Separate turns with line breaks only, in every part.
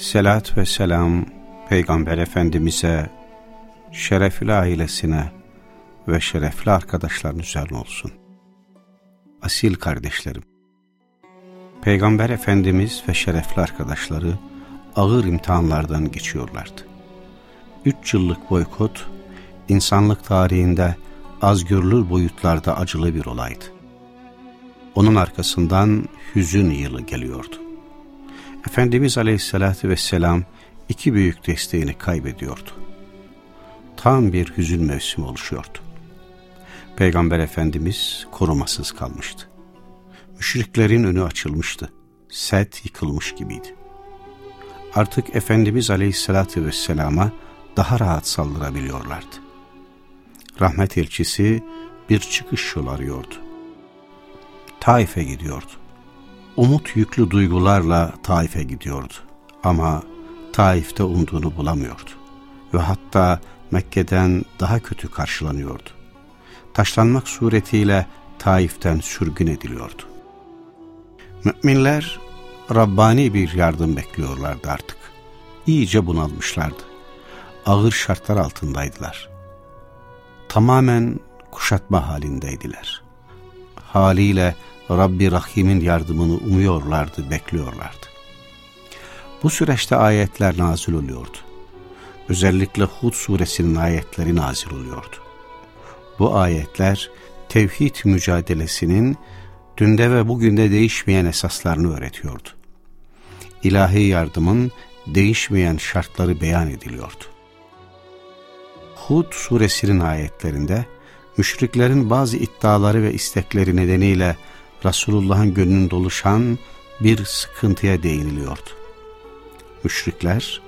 Selat ve selam Peygamber Efendimiz'e, şerefli ailesine ve şerefli arkadaşların üzerine olsun. Asil kardeşlerim, Peygamber Efendimiz ve şerefli arkadaşları ağır imtihanlardan geçiyorlardı. Üç yıllık boykot, insanlık tarihinde az görülür boyutlarda acılı bir olaydı. Onun arkasından hüzün yılı geliyordu. Efendimiz Aleyhisselatü Vesselam iki büyük desteğini kaybediyordu. Tam bir hüzün mevsimi oluşuyordu. Peygamber Efendimiz korumasız kalmıştı. Müşriklerin önü açılmıştı. Set yıkılmış gibiydi. Artık Efendimiz Aleyhisselatü Vesselam'a daha rahat saldırabiliyorlardı. Rahmet elçisi bir çıkış yol arıyordu. Taif'e gidiyordu. Umut yüklü duygularla Taif'e gidiyordu. Ama Taif'te umduğunu bulamıyordu. Ve hatta Mekke'den daha kötü karşılanıyordu. Taşlanmak suretiyle Taif'ten sürgün ediliyordu. Müminler Rabbani bir yardım bekliyorlardı artık. İyice bunalmışlardı. Ağır şartlar altındaydılar. Tamamen kuşatma halindeydiler. Haliyle Rabbi Rahim'in yardımını umuyorlardı, bekliyorlardı. Bu süreçte ayetler nazil oluyordu. Özellikle Hud suresinin ayetleri nazil oluyordu. Bu ayetler tevhid mücadelesinin dünde ve bugünde değişmeyen esaslarını öğretiyordu. İlahi yardımın değişmeyen şartları beyan ediliyordu. Hud suresinin ayetlerinde müşriklerin bazı iddiaları ve istekleri nedeniyle Resulullah'ın gönlünün doluşan bir sıkıntıya değiniliyordu. Müşrikler,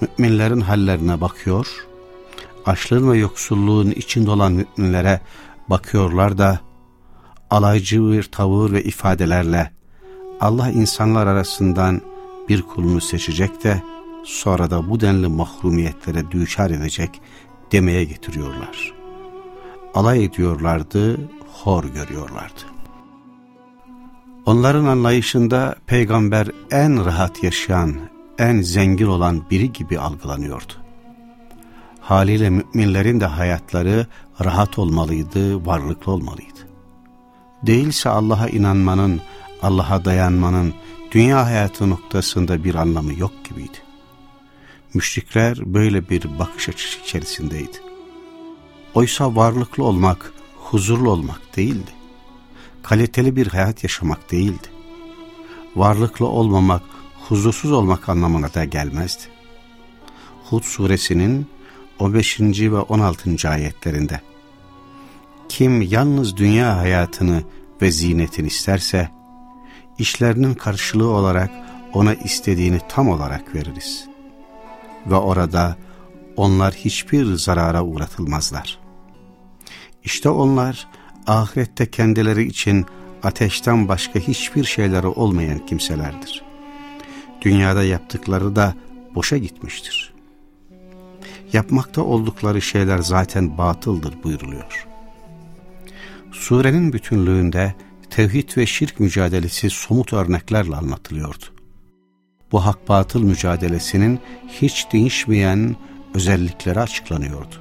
müminlerin hallerine bakıyor, açlığın ve yoksulluğun içinde olan müminlere bakıyorlar da, alaycı bir tavır ve ifadelerle Allah insanlar arasından bir kulunu seçecek de sonra da bu denli mahrumiyetlere düçar edecek demeye getiriyorlar. Alay ediyorlardı, hor görüyorlardı. Onların anlayışında peygamber en rahat yaşayan, en zengin olan biri gibi algılanıyordu. Haliyle müminlerin de hayatları rahat olmalıydı, varlıklı olmalıydı. Değilse Allah'a inanmanın, Allah'a dayanmanın dünya hayatı noktasında bir anlamı yok gibiydi. Müşrikler böyle bir bakış açısı içerisindeydi. Oysa varlıklı olmak, huzurlu olmak değildi kaliteli bir hayat yaşamak değildi. Varlıklı olmamak, huzursuz olmak anlamına da gelmezdi. Hud suresinin 15. ve 16. ayetlerinde Kim yalnız dünya hayatını ve zinetini isterse, işlerinin karşılığı olarak ona istediğini tam olarak veririz. Ve orada onlar hiçbir zarara uğratılmazlar. İşte onlar, ahirette kendileri için ateşten başka hiçbir şeyleri olmayan kimselerdir. Dünyada yaptıkları da boşa gitmiştir. Yapmakta oldukları şeyler zaten batıldır buyuruluyor. Surenin bütünlüğünde tevhid ve şirk mücadelesi somut örneklerle anlatılıyordu. Bu hak-batıl mücadelesinin hiç değişmeyen özellikleri açıklanıyordu.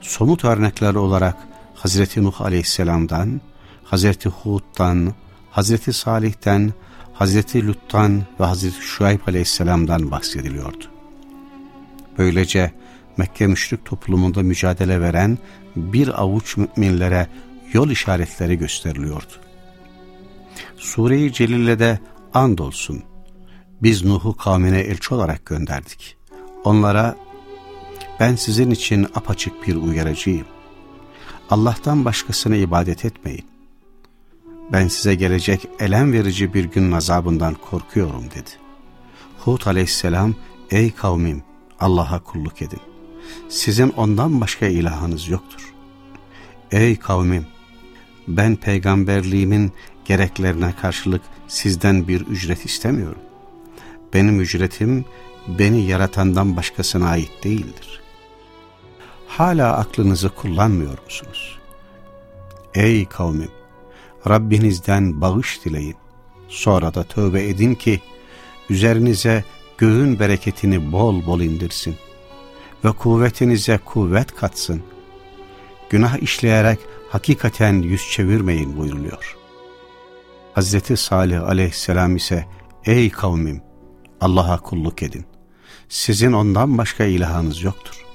Somut örnekler olarak Hazreti Nuh Aleyhisselam'dan, Hazreti Hud'dan, Hazreti Salih'ten, Hazreti Lut'tan ve Hazreti Şuayb Aleyhisselam'dan bahsediliyordu. Böylece Mekke müşrik toplumunda mücadele veren bir avuç müminlere yol işaretleri gösteriliyordu. Sure-i Celil'de andolsun biz Nuh'u kavmine elçi olarak gönderdik. Onlara ben sizin için apaçık bir uyarıcıyım. Allah'tan başkasına ibadet etmeyin. Ben size gelecek elem verici bir gün azabından korkuyorum dedi. Hud aleyhisselam, ey kavmim Allah'a kulluk edin. Sizin ondan başka ilahınız yoktur. Ey kavmim! Ben peygamberliğimin gereklerine karşılık sizden bir ücret istemiyorum. Benim ücretim beni yaratandan başkasına ait değildir. Hala aklınızı kullanmıyor musunuz? Ey kavmim! Rabbinizden bağış dileyin. Sonra da tövbe edin ki üzerinize göğün bereketini bol bol indirsin ve kuvvetinize kuvvet katsın. Günah işleyerek hakikaten yüz çevirmeyin buyuruluyor. Hazreti Salih aleyhisselam ise ey kavmim Allah'a kulluk edin. Sizin ondan başka ilahınız yoktur.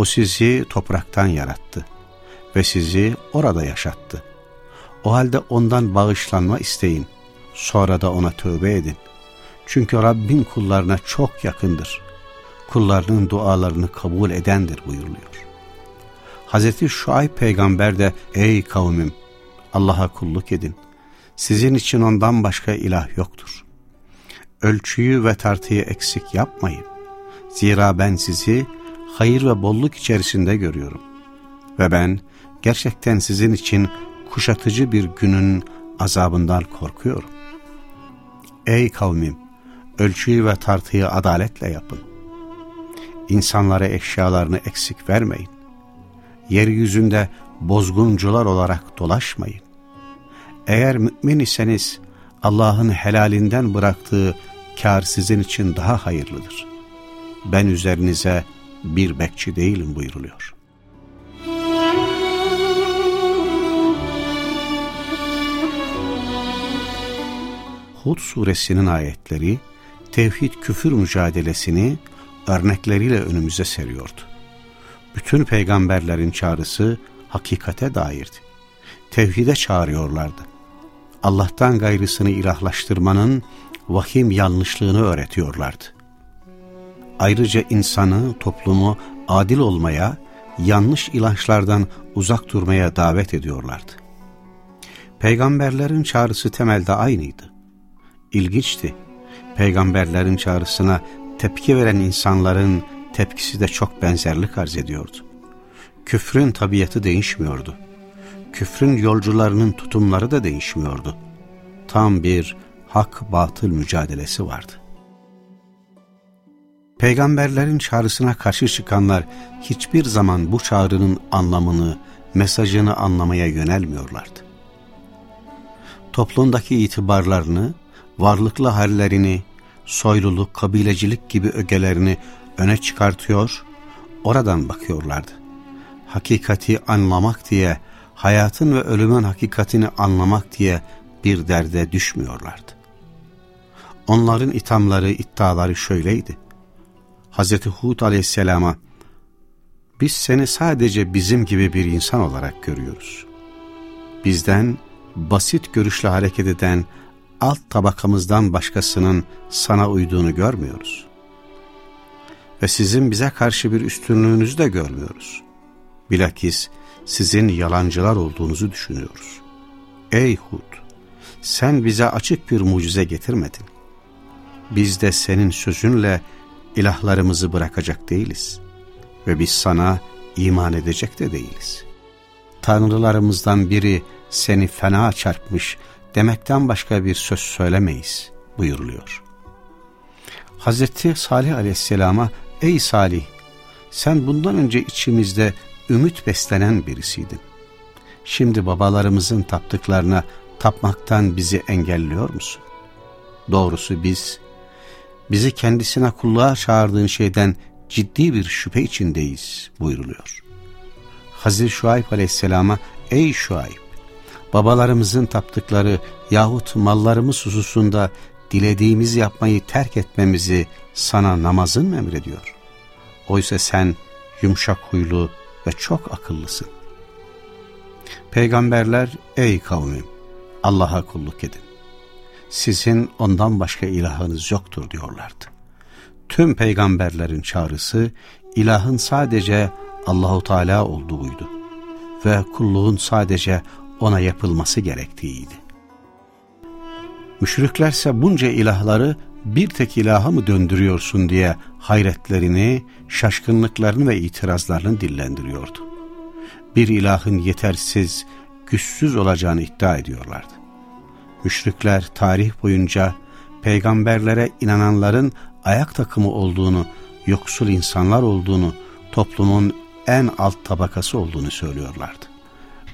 O sizi topraktan yarattı ve sizi orada yaşattı. O halde ondan bağışlanma isteyin. Sonra da ona tövbe edin. Çünkü Rabbin kullarına çok yakındır. Kullarının dualarını kabul edendir buyuruluyor. Hz. Şuayb peygamber de ey kavmim Allah'a kulluk edin. Sizin için ondan başka ilah yoktur. Ölçüyü ve tartıyı eksik yapmayın. Zira ben sizi hayır ve bolluk içerisinde görüyorum. Ve ben gerçekten sizin için kuşatıcı bir günün azabından korkuyorum. Ey kavmim! Ölçüyü ve tartıyı adaletle yapın. İnsanlara eşyalarını eksik vermeyin. Yeryüzünde bozguncular olarak dolaşmayın. Eğer mümin iseniz Allah'ın helalinden bıraktığı kar sizin için daha hayırlıdır. Ben üzerinize bir bekçi değilim buyuruluyor. Hud suresinin ayetleri tevhid küfür mücadelesini örnekleriyle önümüze seriyordu. Bütün peygamberlerin çağrısı hakikate dairdi. Tevhide çağırıyorlardı. Allah'tan gayrısını ilahlaştırmanın vahim yanlışlığını öğretiyorlardı. Ayrıca insanı, toplumu adil olmaya, yanlış ilaçlardan uzak durmaya davet ediyorlardı. Peygamberlerin çağrısı temelde aynıydı. İlginçti. Peygamberlerin çağrısına tepki veren insanların tepkisi de çok benzerlik arz ediyordu. Küfrün tabiatı değişmiyordu. Küfrün yolcularının tutumları da değişmiyordu. Tam bir hak-batıl mücadelesi vardı. Peygamberlerin çağrısına karşı çıkanlar hiçbir zaman bu çağrının anlamını, mesajını anlamaya yönelmiyorlardı. Toplumdaki itibarlarını, varlıklı hallerini, soyluluk, kabilecilik gibi ögelerini öne çıkartıyor, oradan bakıyorlardı. Hakikati anlamak diye, hayatın ve ölümün hakikatini anlamak diye bir derde düşmüyorlardı. Onların ithamları, iddiaları şöyleydi. Hz. Hud aleyhisselama, biz seni sadece bizim gibi bir insan olarak görüyoruz. Bizden basit görüşle hareket eden alt tabakamızdan başkasının sana uyduğunu görmüyoruz. Ve sizin bize karşı bir üstünlüğünüzü de görmüyoruz. Bilakis sizin yalancılar olduğunuzu düşünüyoruz. Ey Hud! Sen bize açık bir mucize getirmedin. Biz de senin sözünle ilahlarımızı bırakacak değiliz. Ve biz sana iman edecek de değiliz. Tanrılarımızdan biri seni fena çarpmış demekten başka bir söz söylemeyiz buyuruluyor. Hazreti Salih aleyhisselama ey Salih sen bundan önce içimizde ümit beslenen birisiydin. Şimdi babalarımızın taptıklarına tapmaktan bizi engelliyor musun? Doğrusu biz, bizi kendisine kulluğa çağırdığın şeyden ciddi bir şüphe içindeyiz buyuruluyor. Hazreti Şuayb aleyhisselama ey Şuayb babalarımızın taptıkları yahut mallarımız hususunda dilediğimizi yapmayı terk etmemizi sana namazın mı emrediyor? Oysa sen yumuşak huylu ve çok akıllısın. Peygamberler ey kavmim Allah'a kulluk edin. Sizin ondan başka ilahınız yoktur diyorlardı. Tüm peygamberlerin çağrısı ilahın sadece Allahu Teala olduğuydu ve kulluğun sadece ona yapılması gerektiğiydi. Müşriklerse bunca ilahları bir tek ilaha mı döndürüyorsun diye hayretlerini, şaşkınlıklarını ve itirazlarını dillendiriyordu. Bir ilahın yetersiz, güçsüz olacağını iddia ediyorlardı. Müşrikler tarih boyunca peygamberlere inananların ayak takımı olduğunu, yoksul insanlar olduğunu, toplumun en alt tabakası olduğunu söylüyorlardı.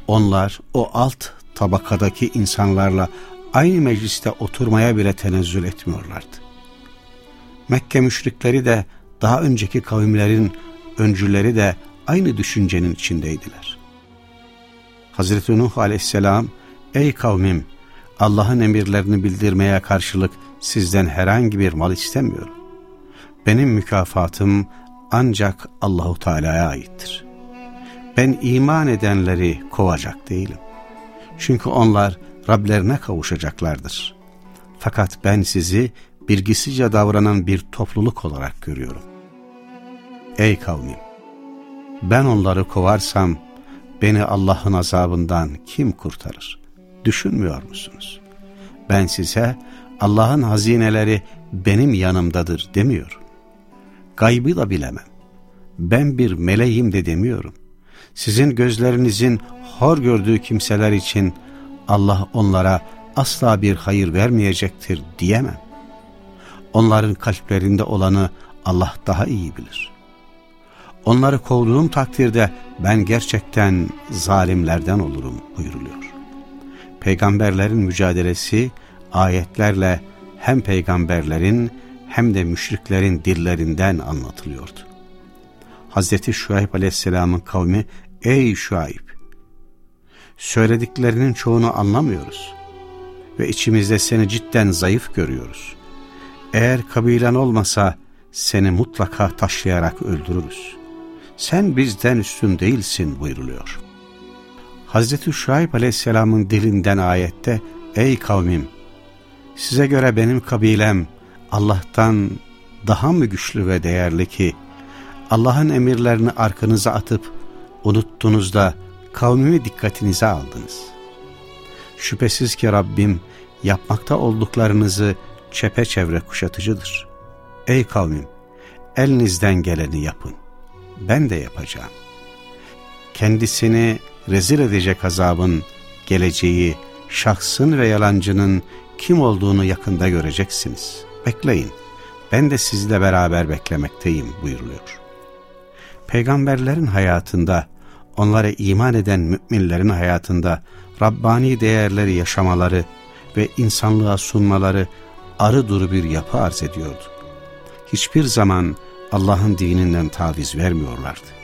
Onlar o alt tabakadaki insanlarla aynı mecliste oturmaya bile tenezzül etmiyorlardı. Mekke müşrikleri de daha önceki kavimlerin öncüleri de aynı düşüncenin içindeydiler. Hazreti Nuh aleyhisselam, ey kavmim Allah'ın emirlerini bildirmeye karşılık sizden herhangi bir mal istemiyorum. Benim mükafatım ancak Allahu Teala'ya aittir. Ben iman edenleri kovacak değilim. Çünkü onlar Rablerine kavuşacaklardır. Fakat ben sizi bilgisice davranan bir topluluk olarak görüyorum. Ey kavmim! Ben onları kovarsam beni Allah'ın azabından kim kurtarır? Düşünmüyor musunuz? Ben size Allah'ın hazineleri benim yanımdadır demiyorum. Gaybı da bilemem. Ben bir meleğim de demiyorum. Sizin gözlerinizin hor gördüğü kimseler için Allah onlara asla bir hayır vermeyecektir diyemem. Onların kalplerinde olanı Allah daha iyi bilir. Onları kovduğum takdirde ben gerçekten zalimlerden olurum buyuruluyor. Peygamberlerin mücadelesi ayetlerle hem peygamberlerin hem de müşriklerin dillerinden anlatılıyordu. Hazreti Şuayb aleyhisselamın kavmi ey Şuayb söylediklerinin çoğunu anlamıyoruz ve içimizde seni cidden zayıf görüyoruz. Eğer kabilen olmasa seni mutlaka taşlayarak öldürürüz. Sen bizden üstün değilsin buyruluyor. Hazreti Şuayb aleyhisselamın dilinden ayette ey kavmim size göre benim kabilem Allah'tan daha mı güçlü ve değerli ki Allah'ın emirlerini arkanıza atıp unuttunuz da kavmimi dikkatinize aldınız. Şüphesiz ki Rabbim yapmakta olduklarınızı çepeçevre kuşatıcıdır. Ey kavmim, elinizden geleni yapın. Ben de yapacağım. Kendisini rezil edecek azabın geleceği, şahsın ve yalancının kim olduğunu yakında göreceksiniz. Bekleyin, ben de sizle beraber beklemekteyim buyuruluyor. Peygamberlerin hayatında onlara iman eden müminlerin hayatında Rabbani değerleri yaşamaları ve insanlığa sunmaları arı duru bir yapı arz ediyordu. Hiçbir zaman Allah'ın dininden taviz vermiyorlardı.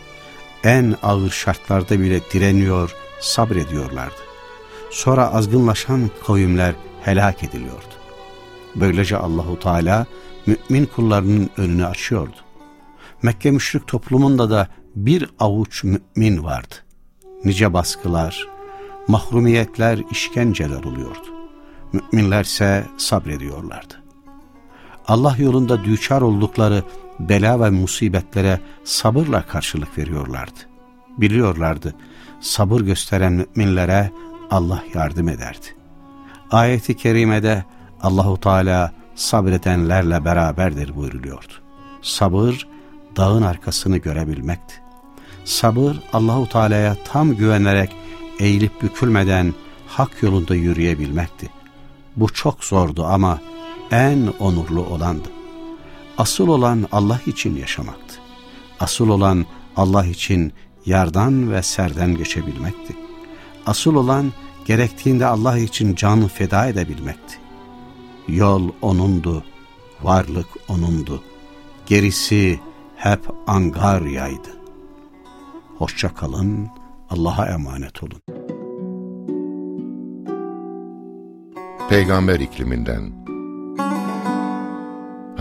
En ağır şartlarda bile direniyor, sabrediyorlardı. Sonra azgınlaşan kavimler helak ediliyordu. Böylece Allahu Teala mümin kullarının önünü açıyordu. Mekke müşrik toplumunda da bir avuç mümin vardı. Nice baskılar, mahrumiyetler, işkenceler oluyordu. Müminlerse sabrediyorlardı. Allah yolunda düçar oldukları bela ve musibetlere sabırla karşılık veriyorlardı. Biliyorlardı, sabır gösteren müminlere Allah yardım ederdi. Ayeti kerimede Allahu Teala sabredenlerle beraberdir buyruluyordu. Sabır dağın arkasını görebilmekti. Sabır Allahu Teala'ya tam güvenerek eğilip bükülmeden hak yolunda yürüyebilmekti. Bu çok zordu ama en onurlu olandı. Asıl olan Allah için yaşamaktı. Asıl olan Allah için yardan ve serden geçebilmekti. Asıl olan gerektiğinde Allah için canı feda edebilmekti. Yol O'nundu, varlık O'nundu. Gerisi hep Angarya'ydı. Hoşça kalın, Allah'a emanet olun.
Peygamber ikliminden